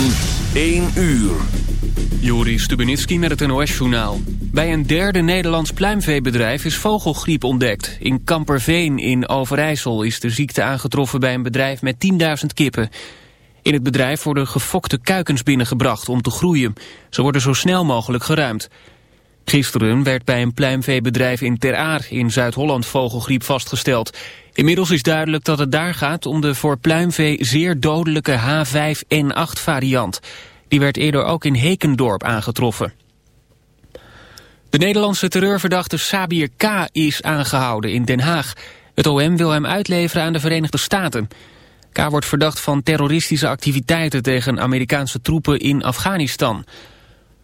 van 1 uur. Joris Stubenitski met het NOS-journaal. Bij een derde Nederlands pluimveebedrijf is vogelgriep ontdekt. In Kamperveen in Overijssel is de ziekte aangetroffen bij een bedrijf met 10.000 kippen. In het bedrijf worden gefokte kuikens binnengebracht om te groeien. Ze worden zo snel mogelijk geruimd. Gisteren werd bij een pluimveebedrijf in Ter Aar in Zuid-Holland vogelgriep vastgesteld. Inmiddels is duidelijk dat het daar gaat om de voor pluimvee zeer dodelijke H5N8 variant. Die werd eerder ook in Hekendorp aangetroffen. De Nederlandse terreurverdachte Sabir K. is aangehouden in Den Haag. Het OM wil hem uitleveren aan de Verenigde Staten. K. wordt verdacht van terroristische activiteiten tegen Amerikaanse troepen in Afghanistan.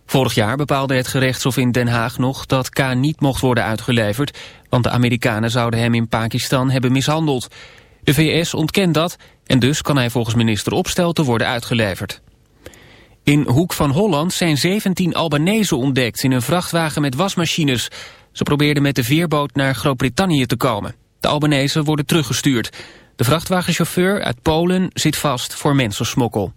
Vorig jaar bepaalde het gerechtshof in Den Haag nog dat K. niet mocht worden uitgeleverd, want de Amerikanen zouden hem in Pakistan hebben mishandeld. De VS ontkent dat en dus kan hij volgens minister Opstelten worden uitgeleverd. In Hoek van Holland zijn 17 Albanese ontdekt in een vrachtwagen met wasmachines. Ze probeerden met de veerboot naar Groot-Brittannië te komen. De Albanese worden teruggestuurd. De vrachtwagenchauffeur uit Polen zit vast voor mensensmokkel.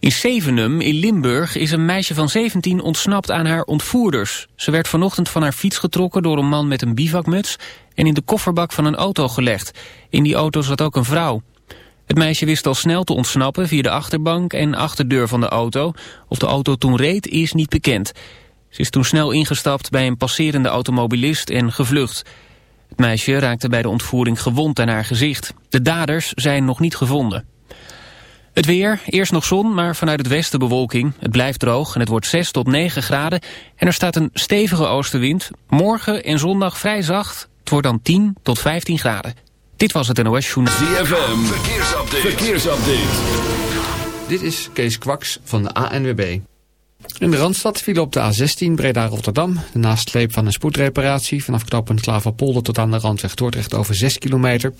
In Zevenum in Limburg is een meisje van 17 ontsnapt aan haar ontvoerders. Ze werd vanochtend van haar fiets getrokken door een man met een bivakmuts... en in de kofferbak van een auto gelegd. In die auto zat ook een vrouw. Het meisje wist al snel te ontsnappen via de achterbank en achterdeur van de auto. Of de auto toen reed is niet bekend. Ze is toen snel ingestapt bij een passerende automobilist en gevlucht. Het meisje raakte bij de ontvoering gewond aan haar gezicht. De daders zijn nog niet gevonden. Het weer, eerst nog zon, maar vanuit het westen bewolking. Het blijft droog en het wordt 6 tot 9 graden. En er staat een stevige oostenwind. Morgen en zondag vrij zacht. Het wordt dan 10 tot 15 graden. Dit was het NOS Journal. ZFM, verkeersupdate. verkeersupdate. Dit is Kees Kwaks van de ANWB. In de Randstad viel op de A16 Breda-Rotterdam. De nasleep van een spoedreparatie vanaf knooppunt Klaverpolder tot aan de randweg Dordrecht over 6 kilometer.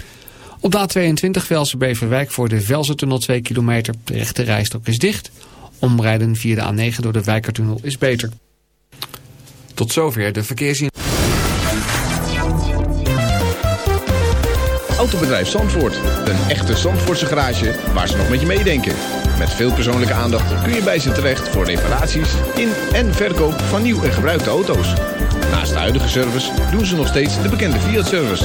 Op de A22 Velsen-Beverwijk voor de Velsen-tunnel 2 kilometer. De rechte rijstok is dicht. Omrijden via de A9 door de Wijkertunnel is beter. Tot zover de verkeersin. Autobedrijf Zandvoort. Een echte Zandvoortse garage waar ze nog met je meedenken. Met veel persoonlijke aandacht kun je bij ze terecht voor reparaties in en verkoop van nieuw en gebruikte auto's. Naast de huidige service doen ze nog steeds de bekende Fiat-service.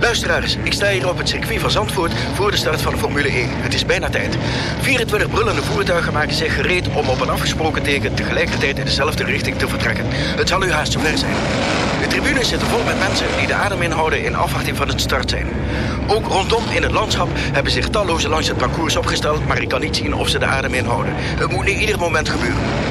Luisteraars, ik sta hier op het circuit van Zandvoort voor de start van de Formule 1. Het is bijna tijd. 24 brullende voertuigen maken zich gereed om op een afgesproken teken tegelijkertijd in dezelfde richting te vertrekken. Het zal u haast zover zijn. De tribunes zitten vol met mensen die de adem inhouden in afwachting van het start zijn. Ook rondom in het landschap hebben zich talloze langs het parcours opgesteld, maar ik kan niet zien of ze de adem inhouden. Het moet nu ieder moment gebeuren.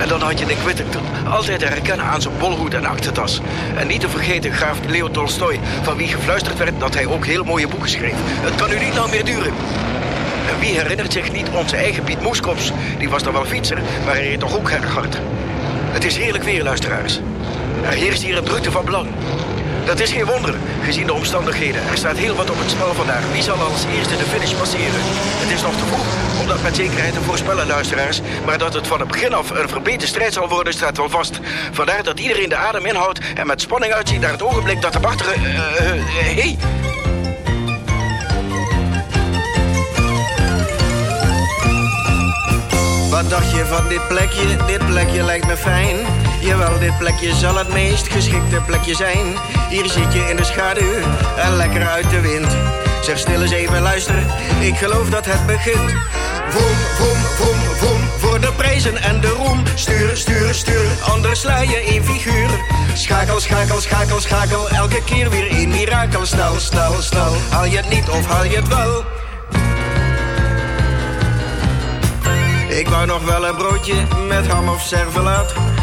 En dan had je Nick Whittington, altijd te herkennen aan zijn bolhoed en aktentas. En niet te vergeten graaf Leo Tolstoy, van wie gefluisterd werd dat hij ook heel mooie boeken schreef. Het kan nu niet lang meer duren. En wie herinnert zich niet onze eigen Piet Moeskops? Die was dan wel fietser, maar hij reed toch ook erg hard. Het is heerlijk weer, luisteraars. Er heerst hier een drukte van belang. Dat is geen wonder, gezien de omstandigheden. Er staat heel wat op het spel vandaag. Wie zal als eerste de finish passeren? Het is nog te vroeg om dat met zekerheid te voorspellen, luisteraars. Maar dat het van het begin af een verbeterde strijd zal worden, staat wel vast. Vandaar dat iedereen de adem inhoudt en met spanning uitziet naar het ogenblik dat de wachter... eh eh, eh, hey, Wat dacht je van dit plekje? Dit plekje lijkt me fijn. Jawel, dit plekje zal het meest geschikte plekje zijn. Hier zit je in de schaduw en lekker uit de wind. Zeg stil eens even luister, ik geloof dat het begint. Voem, voem, voem, voem, voor de prijzen en de roem. Stuur, stuur, stuur, anders sla je in figuur. Schakel, schakel, schakel, schakel, elke keer weer een mirakel. Snel, snel, snel, haal je het niet of haal je het wel? Ik wou nog wel een broodje met ham of servelaat.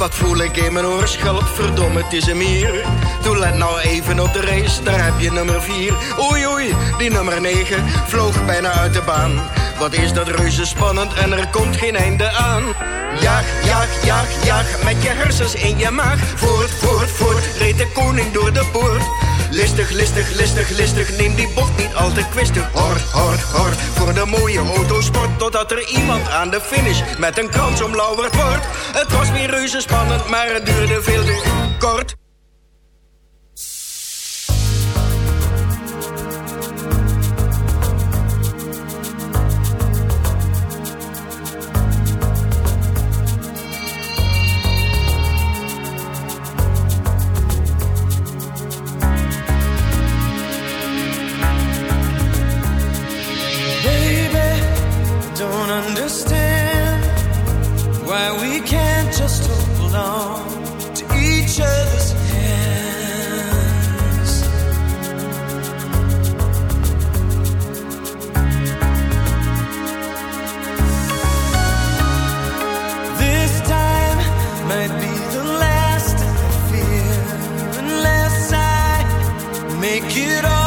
Wat voel ik in mijn oorschelp, verdomme, het is hem hier. Doe let nou even op de race, daar heb je nummer 4. Oei oei, die nummer 9 vloog bijna uit de baan. Wat is dat reuze spannend en er komt geen einde aan. Jaag, jaag, jaag, jaag, met je hersens in je maag. Voort, voort, voort, reed de koning door de poort. Listig, listig, listig, listig, neem die bocht niet al te kwistig. Hort, hort, hort, voor de mooie autosport. Totdat er iemand aan de finish met een krans omlauwerd wordt. Het was weer reuze spannend, maar het duurde veel te kort. Make it all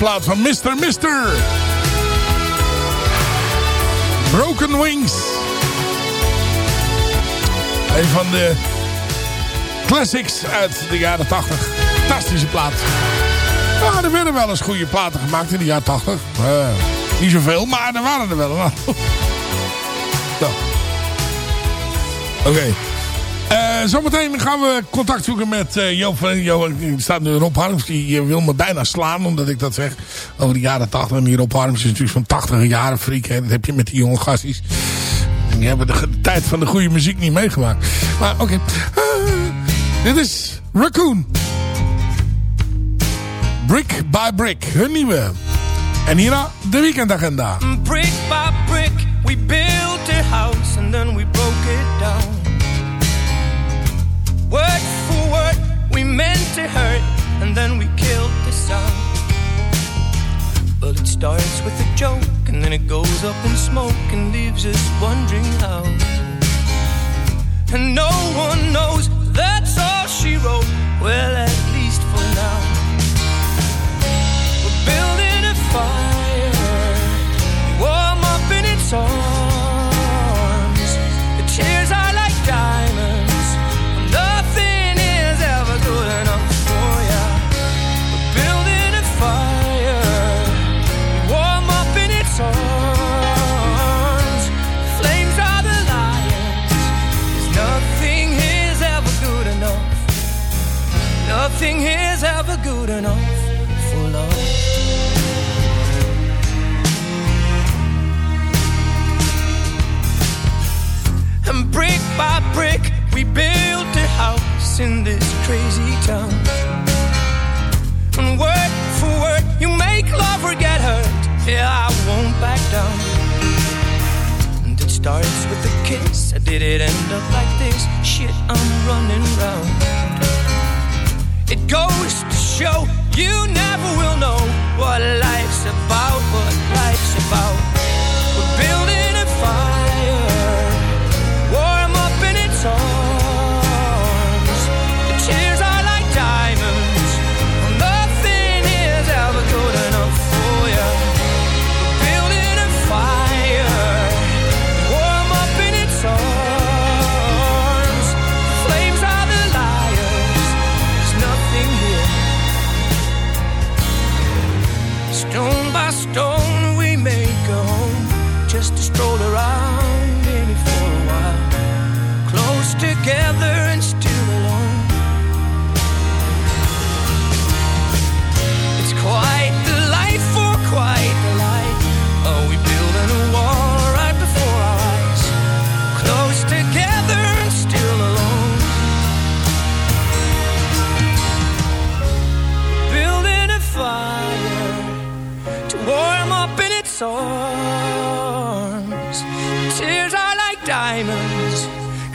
plaat van Mr. Mister. Broken Wings. Een van de classics uit de jaren 80. Fantastische plaat. Ja, er werden wel eens goede platen gemaakt in de jaren 80. Eh, niet zoveel, maar er waren er wel. Zo. Oké. Zometeen gaan we contact zoeken met eh Joop van... Joop, staat nu Rob Harms, die eh, wil me bijna slaan omdat ik dat zeg. Over de jaren 80. En die Rob Harms is natuurlijk van 80 jaren freak. Hè. Dat heb je met die jonge gasties. Die hebben de, de tijd van de goede muziek niet meegemaakt. Maar oké. Eh, dit is Raccoon. Brick by Brick. Hun nieuwe. En hierna de weekendagenda. Brick by brick, we built Word for word, we meant to hurt and then we killed the sound. Well, it starts with a joke and then it goes up in smoke and leaves us wondering how. And no one knows that's all she wrote. Well, at least for now.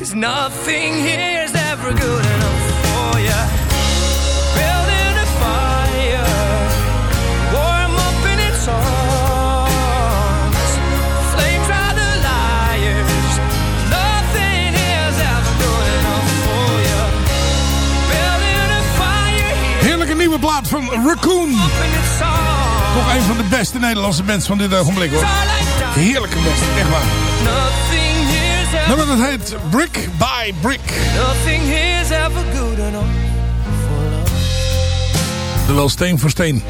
Cause nothing here's ever good enough for you. Building a fire, warm up in its arms. Flames are the liars, nothing here's ever good enough for you. Building a fire here. Heerlijke nieuwe plaat van Raccoon. Toch een van de beste Nederlandse bands van dit ogenblik hoor. Heerlijke band, echt waar. Nummer dat heet Brick by Brick. Nothing here's ever good enough. Terwijl steen voor steen.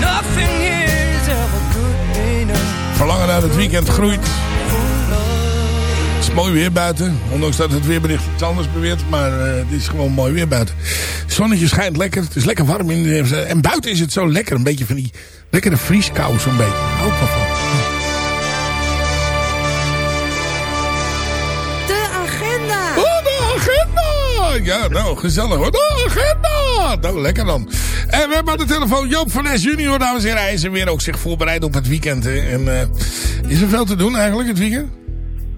Nothing here's ever good enough. Verlangen naar het weekend groeit. Het is mooi weer buiten. Ondanks dat het weerbericht iets anders beweert. Maar eh, het is gewoon mooi weer buiten. Het zonnetje schijnt lekker. Het is lekker warm. In de, en buiten is het zo lekker. Een beetje van die lekkere vrieskou zo'n beetje. Hou ik wel van. Ja, nou, gezellig hoor. De agenda! Nou, lekker dan. En we hebben aan de telefoon Joop van Es junior, dames en heren. Hij is er weer ook zich voorbereid op het weekend. Hè. En eh, is er veel te doen eigenlijk het weekend?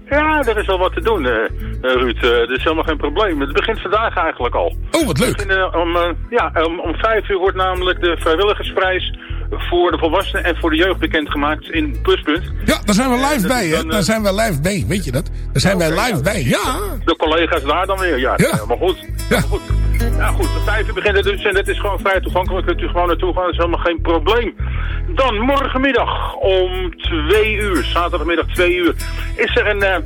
Ja, er is wel wat te doen, eh, Ruud. Dat is helemaal geen probleem. Het begint vandaag eigenlijk al. Oh, wat leuk. Om, ja, om, om vijf uur wordt namelijk de vrijwilligersprijs voor de volwassenen en voor de jeugd bekendgemaakt in Pluspunt. Ja, daar zijn we live bij, hè? Daar eh, zijn we live bij, weet je dat? Daar zijn wij live bij, ja. De collega's daar dan weer, ja. Helemaal goed. Ja. goed. Ja, goed. Om vijf het dus en dat is gewoon vrij toegankelijk. Kunt u gewoon naartoe gaan, dat is helemaal geen probleem. Dan morgenmiddag om twee uur, zaterdagmiddag twee uur, is er een, eh,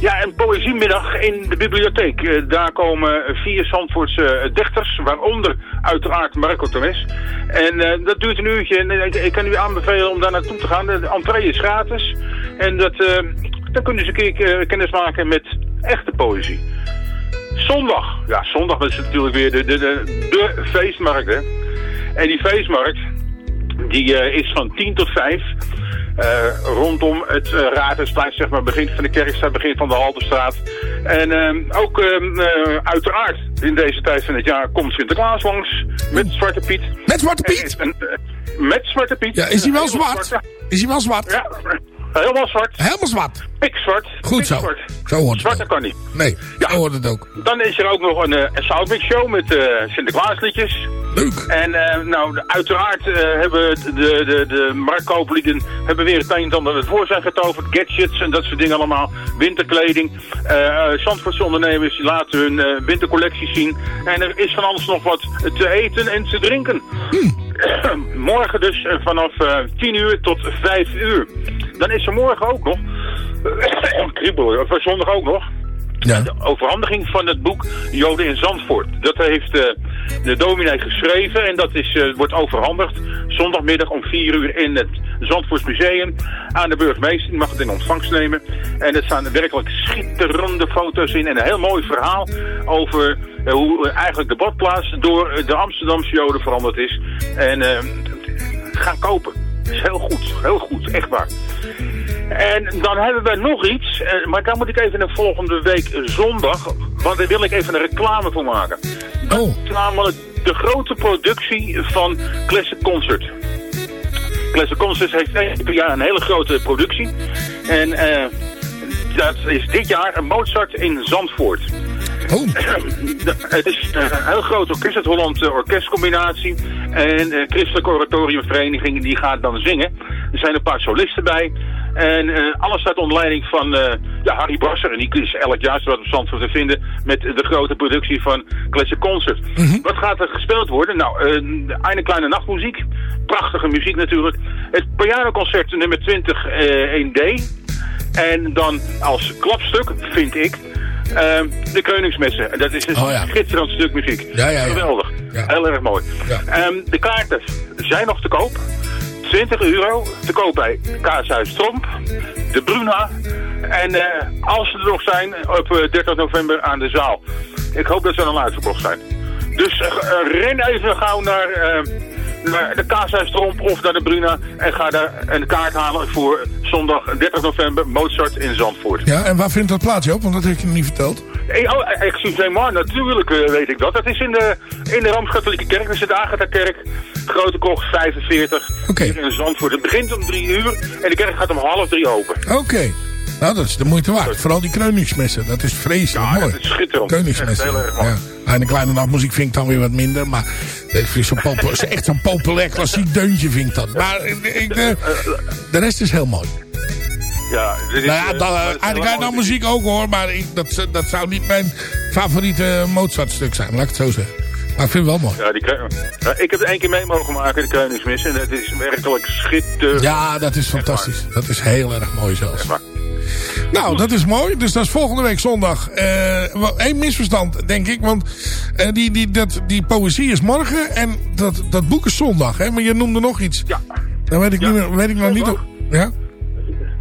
ja, een poëziemiddag in de bibliotheek. Eh, daar komen vier Zandvoortse dichters, waaronder uiteraard Marco Temes. En eh, dat duurt een uurtje en ik, kan u aanbevelen om daar naartoe te gaan. De entree is gratis en dat, dan kunnen ze een keer kennis maken met echte poëzie. Zondag. Ja, zondag is natuurlijk weer de, de, de, de feestmarkt, hè. En die feestmarkt, die eh, is van 10 tot 5. eh, rondom het uh, Raadhuisplein, zeg maar, begin van de Kerkstraat, begin van de Halterstraat. En ook uiteraard in deze tijd van het jaar komt Sinterklaas langs met Zwarte Piet. Met Zwarte Piet? En, met Zwarte Piet. Ja, is hij wel zwart? Is hij wel zwart? Ja, helemaal zwart. Helemaal zwart. Pikzwart. Goed zo. Pikzwart. Zo hoort het Zwarte kan niet. Nee, zo hoort het ook. Dan is er ook nog een, eh, een Soundmix show met eh, Sinterklaasliedjes. Leuk. En eh, nou, uiteraard hebben de, de, de marktkooplieden hebben weer het een en ander het voor zijn getoverd. Gadgets en dat soort dingen allemaal. Winterkleding. Zandvoortse ondernemers laten hun wintercollecties zien. En er is van alles nog wat te eten en te drinken. morgen dus vanaf eh 10 uur tot 5 uur. Dan is er morgen ook nog... kriebel, of zondag ook nog de overhandiging van het boek Joden in Zandvoort. Dat heeft eh, de dominee geschreven en dat is, eh, wordt overhandigd zondagmiddag om 4 uur in het Zandvoorts Museum aan de burgemeester. Die mag het in ontvangst nemen. En er staan werkelijk schitterende foto's in en een heel mooi verhaal over eh, hoe eigenlijk de badplaats door de Amsterdamse Joden veranderd is. En gaan kopen. Dat is heel goed, heel goed, echt waar. En dan hebben we nog iets, eh, maar daar moet ik even de volgende week zondag, Want daar wil ik even een reclame voor maken. Oh. Het is namelijk de grote productie van Classic Concert. Classic Concert heeft één per jaar een hele grote productie. En eh, dat is dit jaar een Mozart in Zandvoort. Oh. Het is eh, een heel groot orkest, het Holland Orkestcombinatie. En de Christelijke Oratoriumvereniging die gaat dan zingen. Er zijn een paar solisten bij. En eh, alles staat onder leiding van eh, ja, Harry Brasser. En die is elk jaar wat op Zandvoort te vinden met de grote productie van Classic Concert. Wat gaat er gespeeld worden? Nou, uh, een kleine nachtmuziek. Prachtige muziek natuurlijk. Het pianoconcert nummer 20 1D. En dan als klapstuk, vind ik, de Koningsmessen. En dat is een Oh, ja. schitterend stuk muziek. Ja, ja, ja. Geweldig. Heel erg mooi. Ehm, de kaarten zijn nog te koop. 20 euro te koop bij Kaashuis Tromp, de Bruna. En eh, als ze er nog zijn, op eh, 30 november aan de zaal. Ik hoop dat ze dan uitverkocht zijn. Dus eh, eh, ren even gauw naar, eh, naar de Kaashuis Tromp of naar de Bruna. En ga daar een kaart halen voor zondag 30 november Mozart in Zandvoort. Ja, en waar vindt dat plaats, Joop? Want dat heb je nog niet verteld. Hey, oh, excusez-moi, natuurlijk eh, weet ik dat. Dat is in de, in de Rooms-Katholieke Kerk, dat is de Agatha-kerk. Grote Koch 45, hier in Zandvoort. Het begint om drie uur en de kerk gaat om half drie open. Oké. Nou, dat is de moeite waard. Vooral die kreuningsmessen. Dat is vreselijk mooi. dat is schitterend. Kreuningsmessen. Heel erg mooi. Ja. En de kleine nachtmuziek vind ik dan weer wat minder. Maar het is, zo is echt zo'n populair klassiek deuntje vind ik dat. Maar eh, ik, eh, de rest is heel mooi. Ja, dit is, Nou ja, eh, dan, dat eigenlijk nou muziek ook hoor. Maar ik, dat, dat zou niet mijn favoriete Mozart stuk zijn. Laat ik het zo zeggen. Maar ik vind het wel mooi. Ja, die ja, ik heb het één keer mee mogen maken, de Koningsmis. En het is werkelijk schitterend. Ja, dat is fantastisch. Dat is heel erg mooi zelfs. Nou, dat is mooi. Dus dat is volgende week zondag. Eén misverstand, denk ik. Want eh, die, die, dat, die poëzie is morgen en dat, dat boek is zondag. Hè? Maar je noemde nog iets. Ja. Dan weet ik, niet, meer- weet ik nog niet... Ja?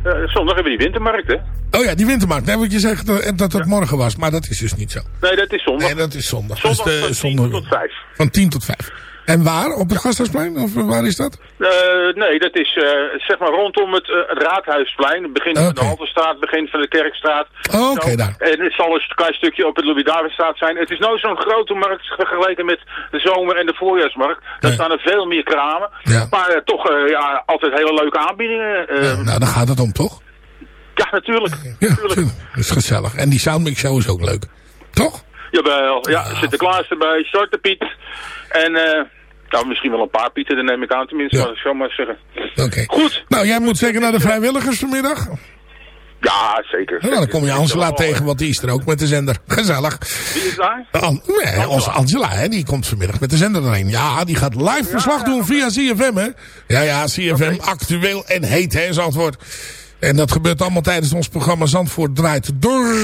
Eh, zondag hebben we die wintermarkt, hè? Oh ja, die wintermarkt. Nee, want je zegt dat dat morgen was. Maar dat is dus niet zo. Nee, dat is zondag. Nee, dat is zondag. Zondag Dus de, van 10 zondag tot 5. Van 10 tot 5. En waar? Op het Gasthuisplein? Of waar is dat? Eh, nee, dat is eh, zeg maar rondom het, het Raadhuisplein. Het begin van de Halterstraat, begin van de Kerkstraat. Oh, oké, daar. En het zal een klein stukje op het Louis-Davidstraat zijn. Het is nou zo'n grote markt vergeleken met de zomer- en de voorjaarsmarkt. Daar staan er veel meer kramen. Ja. Maar toch ja, altijd hele leuke aanbiedingen. Ja, nou, daar gaat het om, toch? ja, natuurlijk. Ja, tuurlijk. Dat is gezellig. En die Soundmix Show is ook leuk. Toch? Jawel, ja, Sinterklaas erbij, Zwarte Piet. En eh, nou, misschien wel een paar Pieten, dat neem ik aan tenminste, Ja. ik zo maar zeggen. Oké. Goed. Nou, jij moet zeker naar de vrijwilligers vanmiddag. Ja, zeker. Nou, dan kom je Angela tegen, want die is er ook met de zender. Gezellig. Wie is daar? An nee, onze Angela, hè, die komt vanmiddag met de zender erheen. Ja, die gaat live verslag doen via CFM, hè. Ja, ja, CFM, actueel en heet, hè, Zandvoort. En dat gebeurt allemaal tijdens ons programma Zandvoort draait door.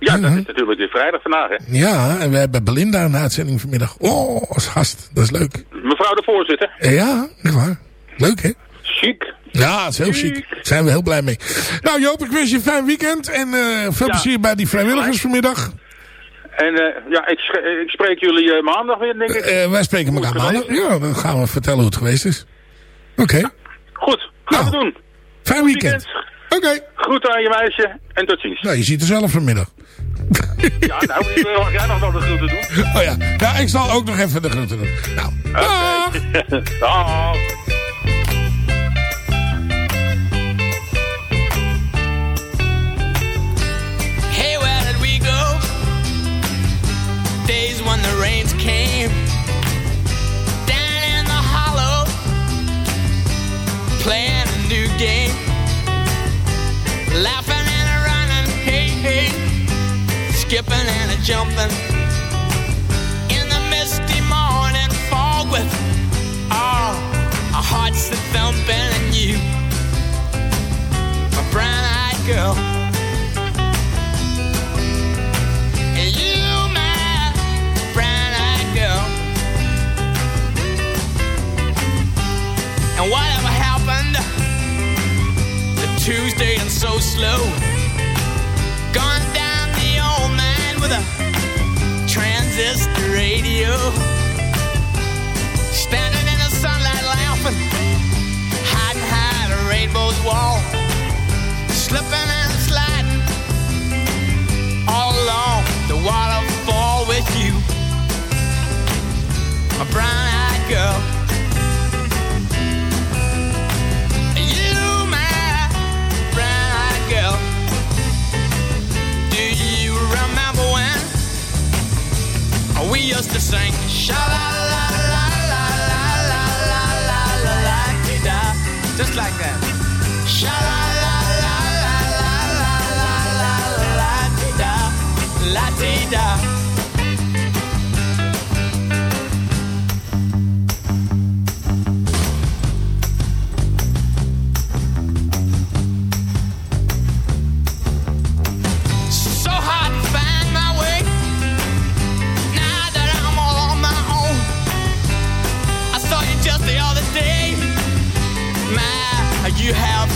Ja, dat is natuurlijk weer vrijdag vandaag, hè. Ja, en we hebben Belinda een uitzending vanmiddag. Oh, als gast. Dat is leuk. Mevrouw de voorzitter. Ja, echt waar. Leuk, hè? Chic. Ja, is heel chic. Daar zijn we heel blij mee. Nou Joop, ik wens je een fijn weekend. En eh, veel plezier bij die vrijwilligers vanmiddag. En eh, ja, ik, ik spreek jullie eh, maandag weer, denk ik. Eh, wij spreken elkaar Goed maandag. Ja, dan gaan we vertellen hoe het geweest is. Oké. Goed, gaan we doen. Fijn weekend. Oké. Groet aan je meisje en tot ziens. Nou, je ziet er zelf vanmiddag. Ja, nou, mag jij nog wel de groeten doen? Oh ja. Ja, ik zal ook nog even de groeten doen. Nou, dag. Dag.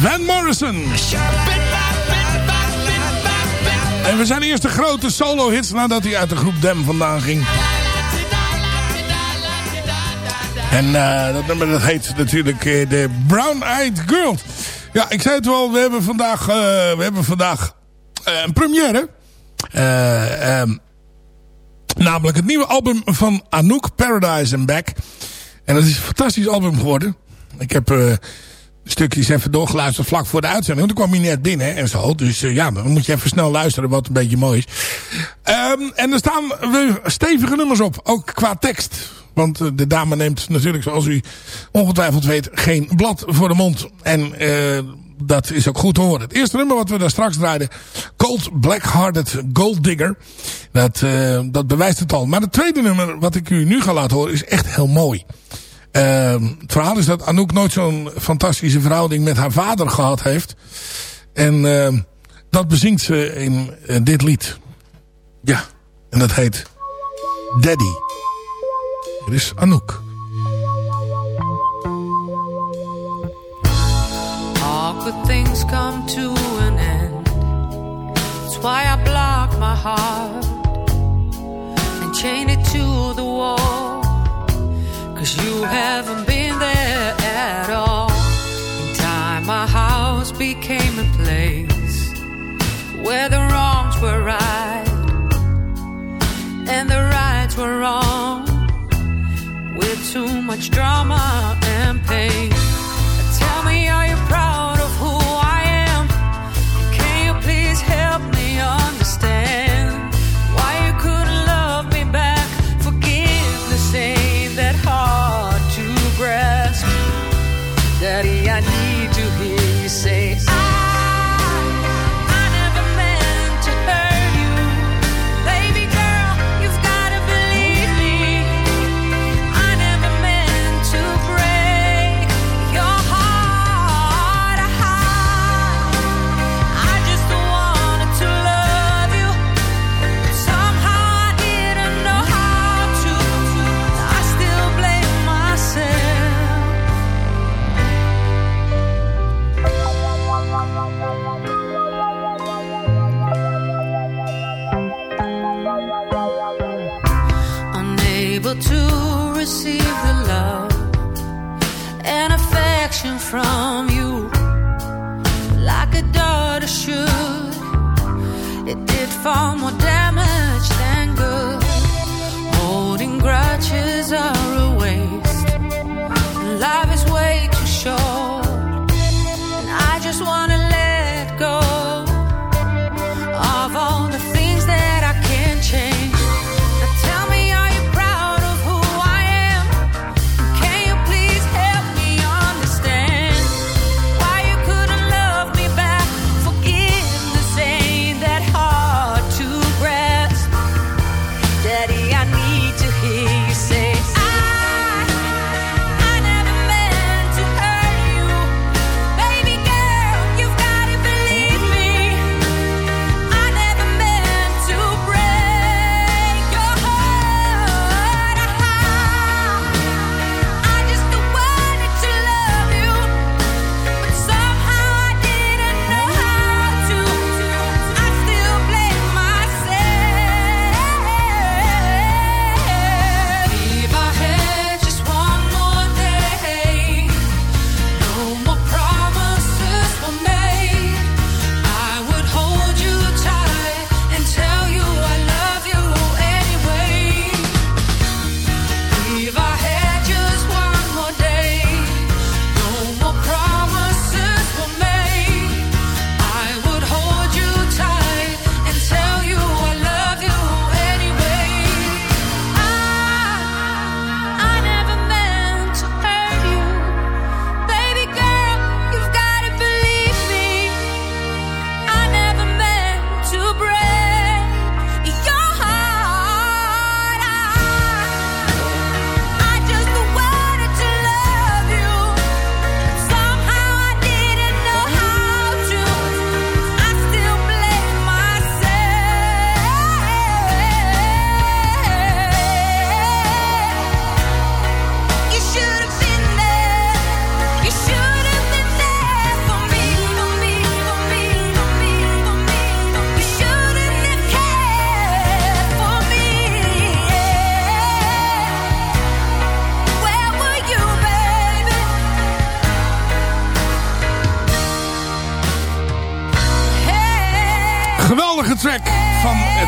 Van Morrison. En we zijn eerst de grote solo-hits nadat hij uit de groep Dem vandaan ging. En eh, dat nummer dat heet natuurlijk eh, de Brown Eyed Girl. Ja, ik zei het wel, we hebben vandaag, eh, we hebben vandaag een première. Eh, ehm, namelijk het nieuwe album van Anouk, Paradise and Back. En dat is een fantastisch album geworden. Ik heb stukjes even doorgeluisterd vlak voor de uitzending. Want toen kwam hij net binnen en zo. Dus eh, ja, dan moet je even snel luisteren wat een beetje mooi is. Ehm, en er staan stevige nummers op. Ook qua tekst. Want eh, de dame neemt natuurlijk, zoals u ongetwijfeld weet, geen blad voor de mond. En eh, dat is ook goed te horen. Het eerste nummer wat we daar straks draaiden, Cold Black-Hearted Gold Digger. Dat, dat bewijst het al. Maar het tweede nummer wat ik u nu ga laten horen is echt heel mooi. Ehm, het verhaal is dat Anouk nooit zo'n fantastische verhouding met haar vader gehad heeft. En ehm, dat bezingt ze in eh, dit lied. Ja, en dat heet Daddy. Hier is Anouk. All good things come to an end. That's why I block my heart and chain Cause you haven't been there at all. In time, my house became a place where the wrongs were right and the rights were wrong. With too much drama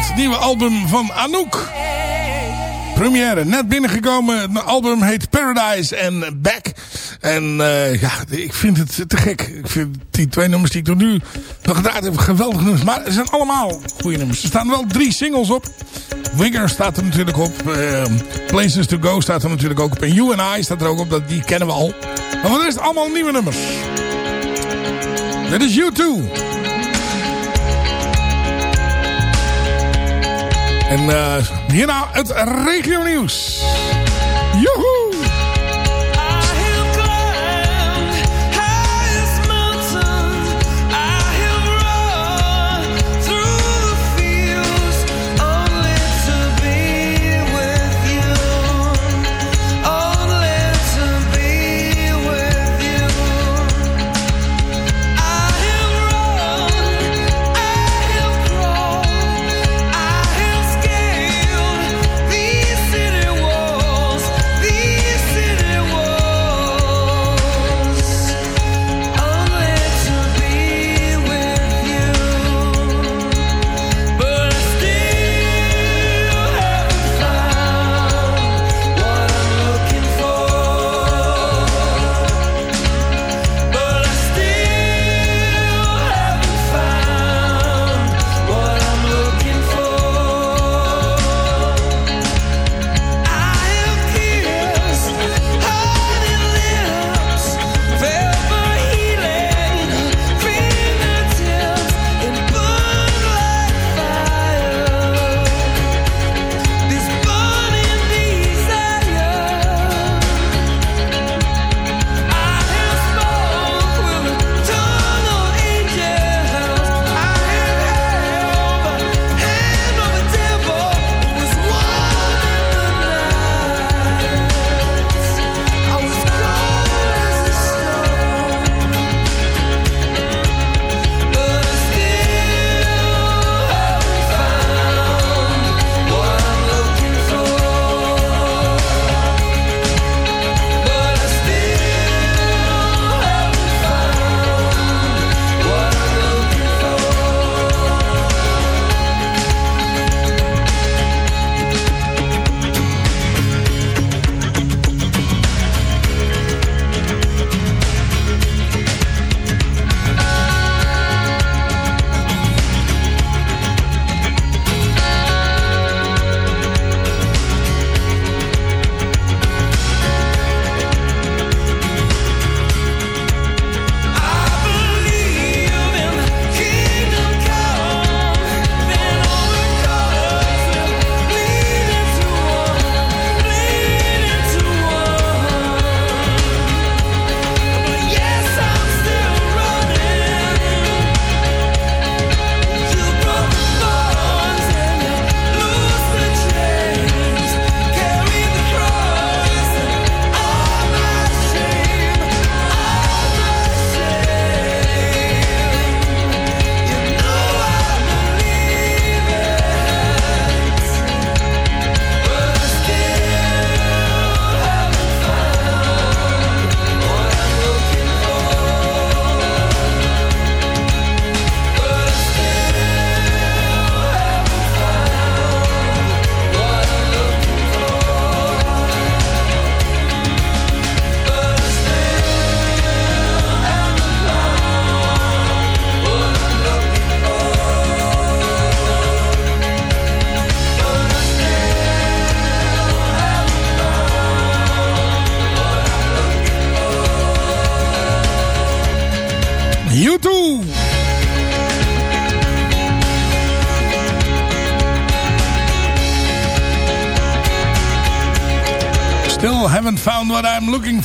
het nieuwe album van Anouk. Première, net binnengekomen. Het album heet Paradise and Back. En uh, ja, ik vind het te gek. Ik vind die twee nummers die ik tot nu nog gedraaid heb geweldige nummers. Maar ze zijn allemaal goede nummers. Er staan wel drie singles op. Winger staat er natuurlijk op. Uh, Places to Go staat er natuurlijk ook op. En You and I staat er ook op. Dat, die kennen we al. Maar wat is het? Allemaal nieuwe nummers. Dit is U2. En uh, hierna het regio nieuws. Joehoe!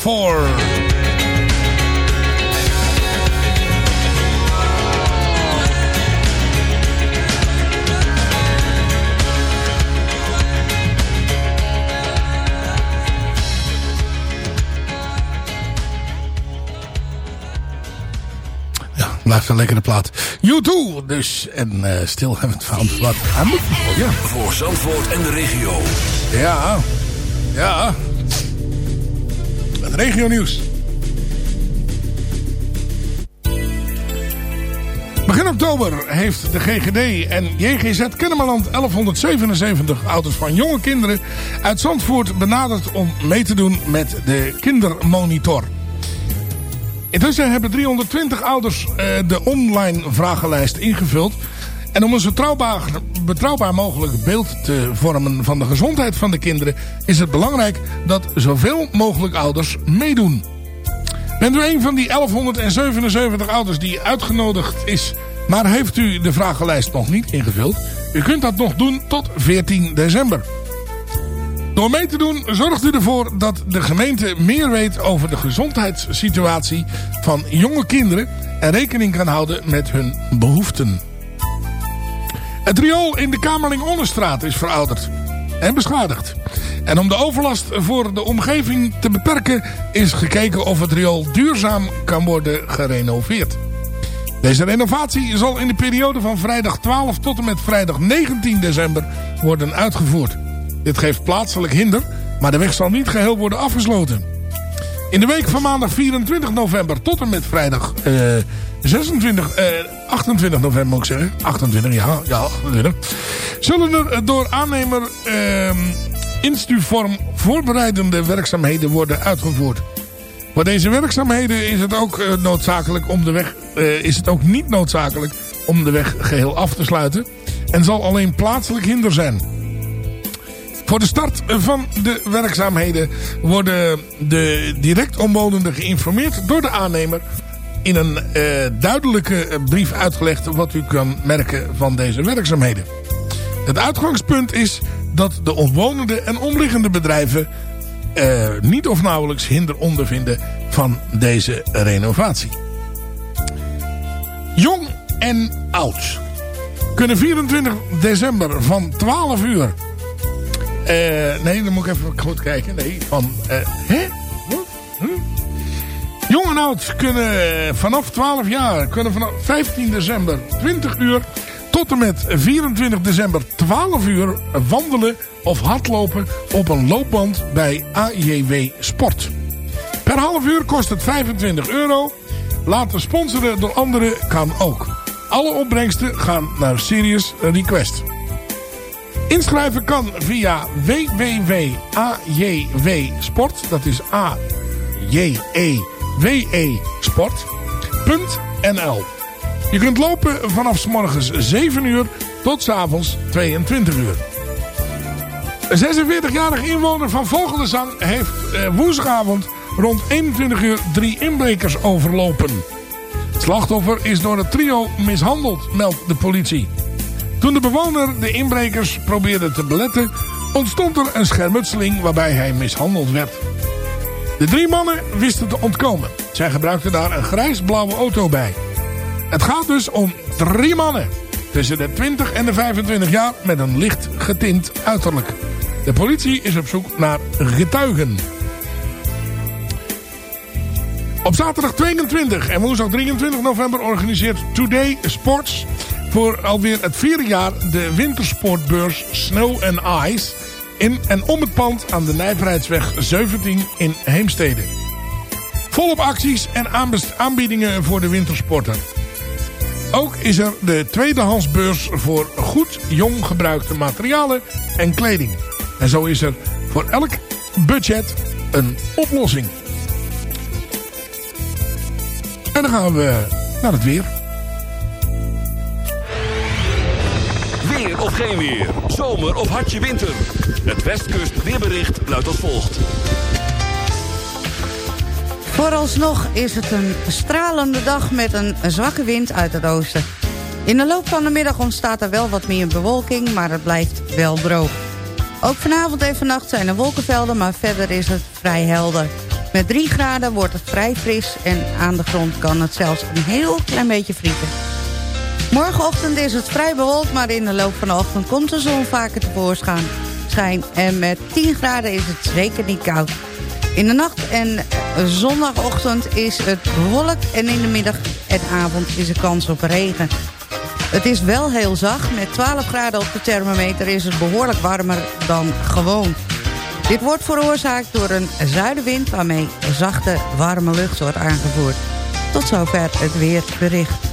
4. Ja, blijft een lekkere plaat. You do, dus. En uh, still haven't found what I'm looking for. Ja. Voor Zandvoort en de regio. Ja, ja. Regio Nieuws. Begin oktober heeft de GGD en JGZ Kennemerland 1177 ouders van jonge kinderen uit Zandvoort benaderd om mee te doen met de kindermonitor. Intussen hebben 320 ouders uh, de online vragenlijst ingevuld. En om een betrouwbaar, betrouwbaar mogelijk beeld te vormen van de gezondheid van de kinderen... is het belangrijk dat zoveel mogelijk ouders meedoen. Bent u een van die 1177 ouders die uitgenodigd is... maar heeft u de vragenlijst nog niet ingevuld? U kunt dat nog doen tot 14 december. Door mee te doen zorgt u ervoor dat de gemeente meer weet over de gezondheidssituatie van jonge kinderen... en rekening kan houden met hun behoeften. Het riool in de Kamerling-Onnestraat is verouderd en beschadigd. En om de overlast voor de omgeving te beperken is gekeken of het riool duurzaam kan worden gerenoveerd. Deze renovatie zal in de periode van vrijdag 12 tot en met vrijdag 19 december worden uitgevoerd. Dit geeft plaatselijk hinder, maar de weg zal niet geheel worden afgesloten. In de week van maandag 24 november tot en met vrijdag uh, 26, uh, 28 november moet ik zeggen. 28, ja, ja 28. Zullen er door aannemer uh, voorbereidende werkzaamheden worden uitgevoerd. Voor deze werkzaamheden is het ook noodzakelijk om de weg, is het ook niet noodzakelijk om de weg geheel af te sluiten. En zal alleen plaatselijk hinder zijn. Voor de start van de werkzaamheden worden de direct omwonenden geïnformeerd door de aannemer in een uh, duidelijke brief uitgelegd wat u kan merken van deze werkzaamheden. Het uitgangspunt is dat de omwonenden en omliggende bedrijven uh, niet of nauwelijks hinder ondervinden van deze renovatie. Jong en oud kunnen 24 december van 12 uur... Uh, nee, dan moet ik even goed kijken. Nee, van... Uh, hè? Wat? Huh? Jong en oud kunnen vanaf 12 jaar... kunnen vanaf 15 december 20 uur... tot en met 24 december 12 uur wandelen of hardlopen op een loopband bij AJW Sport. Per half uur kost het 25 euro. Laten sponsoren door anderen kan ook. Alle opbrengsten gaan naar Serious Request. Inschrijven kan via www.ajwsport. Dat is A-J-E-W-E sport.nl Je kunt lopen vanaf s morgens 7 uur tot s avonds 22 uur. Een 46-jarige inwoner van Vogelenzang heeft eh, woensdagavond rond 21 uur drie inbrekers overlopen. Slachtoffer is door het trio mishandeld, meldt de politie. Toen de bewoner de inbrekers probeerde te beletten... ontstond er een schermutseling waarbij hij mishandeld werd. De drie mannen wisten te ontkomen. Zij gebruikten daar een grijs-blauwe auto bij. Het gaat dus om drie mannen tussen de 20 en de 25 jaar met een licht getint uiterlijk. De politie is op zoek naar getuigen. Op zaterdag 22 en woensdag 23 november organiseert Today Sports voor alweer het vierde jaar de wintersportbeurs Snow and Ice in en om het pand aan de Nijverheidsweg 17 in Heemstede. Volop acties en aanbiedingen voor de wintersporter. Ook is er de tweedehandsbeurs voor goed jong gebruikte materialen en kleding. En zo is er voor elk budget een oplossing. En dan gaan we naar het weer. Of geen weer. Zomer of hartje winter. Het Westkust weerbericht luidt als volgt. Vooralsnog is het een stralende dag met een zwakke wind uit het oosten. In de loop van de middag ontstaat er wel wat meer bewolking, maar het blijft wel droog. Ook vanavond en vannacht zijn er wolkenvelden, maar verder is het vrij helder. Met 3 graden wordt het vrij fris en aan de grond kan het zelfs een heel klein beetje vriezen. Morgenochtend is het vrij bewolkt, maar in de loop van de ochtend komt de zon vaker tevoorschijn. En met 10 graden is het zeker niet koud. In de nacht en zondagochtend is het bewolkt en in de middag en avond is er kans op regen. Het is wel heel zacht. Met 12 graden op de thermometer is het behoorlijk warmer dan gewoon. Dit wordt veroorzaakt door een zuidenwind waarmee zachte, warme lucht wordt aangevoerd. Tot zover het weerbericht.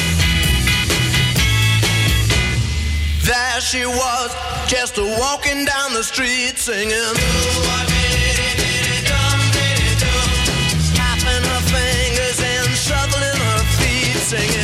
she was just a walking down the street singing. Tapping her fingers and shuffling her feet singing.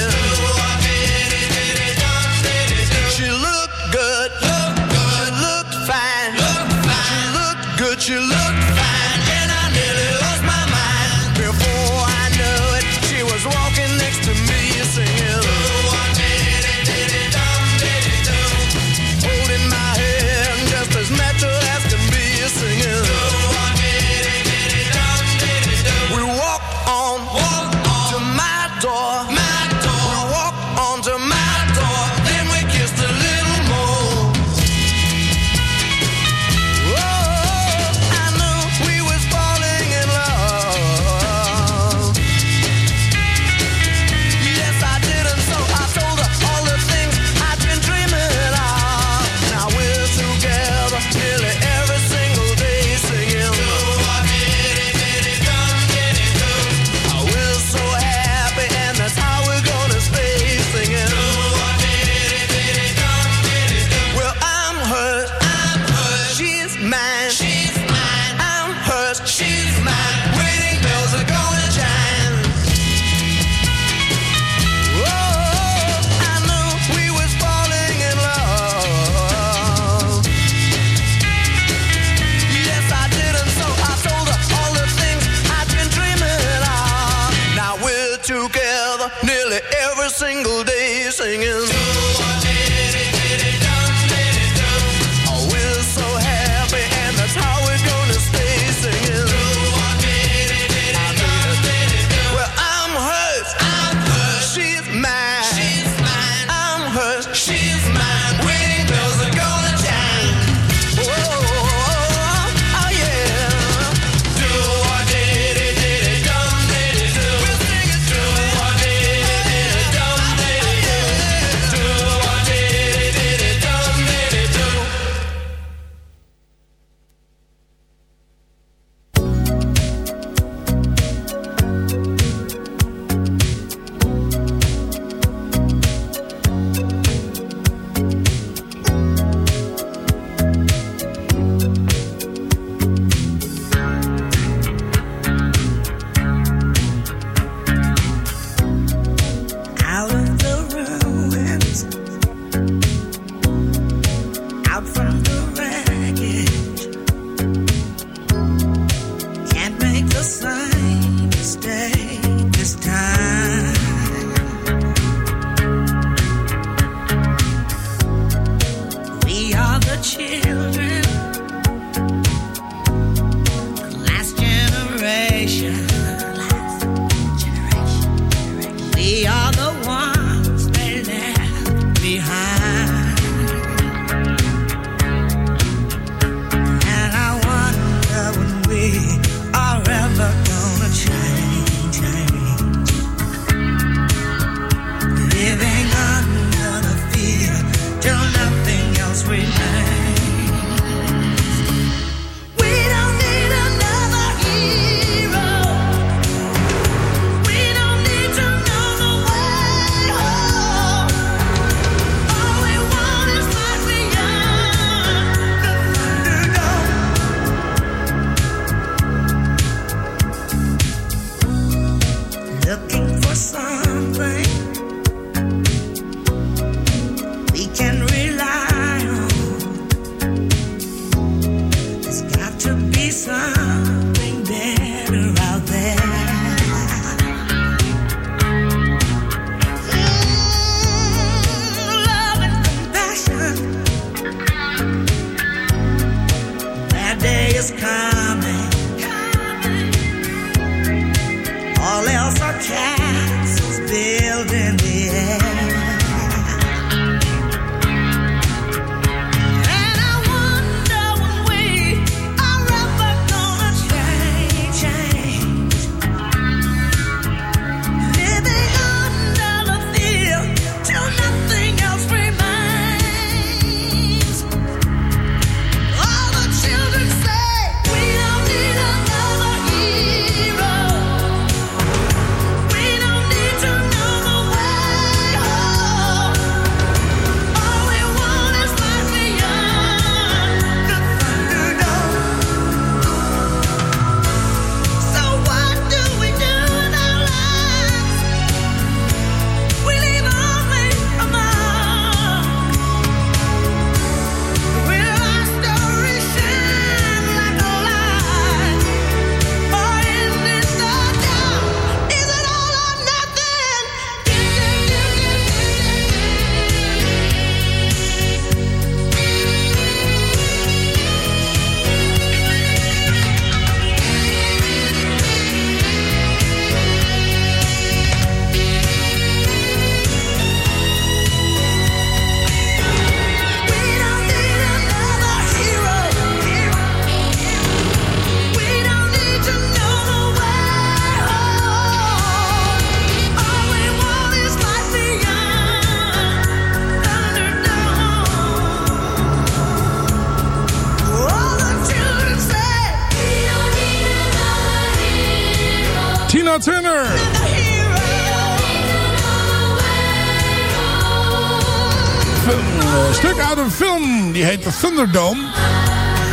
Een film. Die heet The Thunderdome.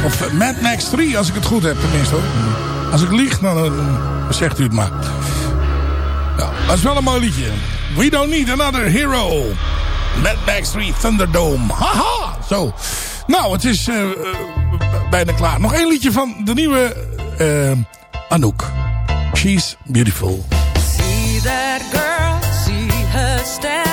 Of Mad Max 3, als ik het goed heb tenminste. hoor. Als ik lieg, dan eh, zegt u het maar. Ja, dat is wel een mooi liedje. We don't need another hero. Mad Max 3 Thunderdome. Haha, zo. Nou, het is eh, eh, bijna klaar. Nog één liedje van de nieuwe Anouk. She's Beautiful. See that girl, see her standing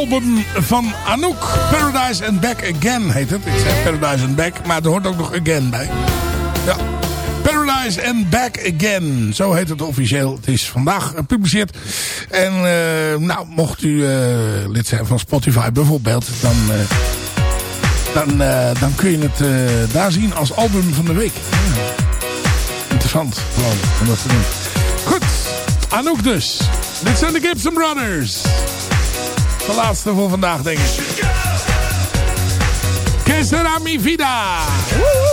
album van Anouk. Paradise and Back Again heet het. Ik zeg Paradise and Back, maar er hoort ook nog Again bij. Ja. Paradise and Back Again. Zo heet het officieel. Het is vandaag gepubliceerd. En eh, nou, mocht u eh, lid zijn van Spotify bijvoorbeeld, dan, eh, dan, dan kun je het daar zien als album van de week. Interessant, gewoon, om dat te doen. Goed, Anouk dus. Dit zijn de Gibson Brothers. De laatste voor vandaag, denk ik. Mi vida. Woe,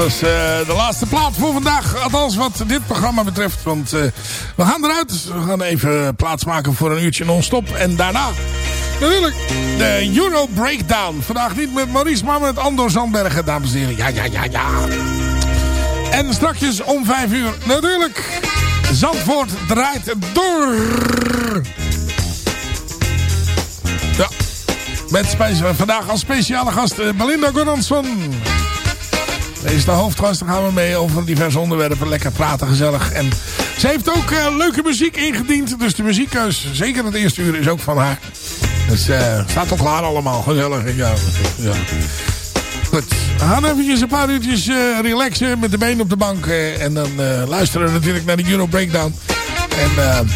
was eh, de laatste plaat voor vandaag. Althans wat dit programma betreft. Want eh, we gaan eruit. We gaan even plaats maken voor een uurtje non-stop. En daarna natuurlijk de Euro Breakdown. Vandaag niet met Maurice, maar met Andor Zandbergen, dames en heren. Ja, ja, ja, ja. En straks om vijf uur natuurlijk. Zandvoort draait door. Ja. Met vandaag als speciale gast eh, Belinda Goransson. Deze is de hoofdgast. Daar gaan we mee over diverse onderwerpen. Lekker praten, gezellig. En ze heeft ook eh, leuke muziek ingediend. Dus de muziekkeus, zeker het eerste uur, is ook van haar. Dus eh staat toch klaar allemaal. Gezellig. Ja, ja. Goed. We gaan eventjes een paar uurtjes eh, relaxen met de benen op de bank. en dan luisteren we natuurlijk naar de Euro Breakdown. En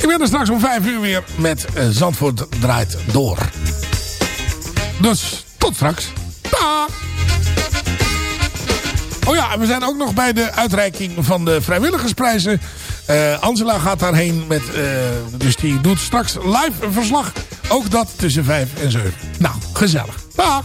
ik ben er straks om vijf uur weer met Zandvoort draait door. Dus tot straks. Dag! Oh ja, we zijn ook nog bij de uitreiking van de vrijwilligersprijzen. Eh, Angela gaat daarheen met, eh, dus die doet straks live een verslag. Ook dat tussen 5 en 7. Nou, gezellig. Dag!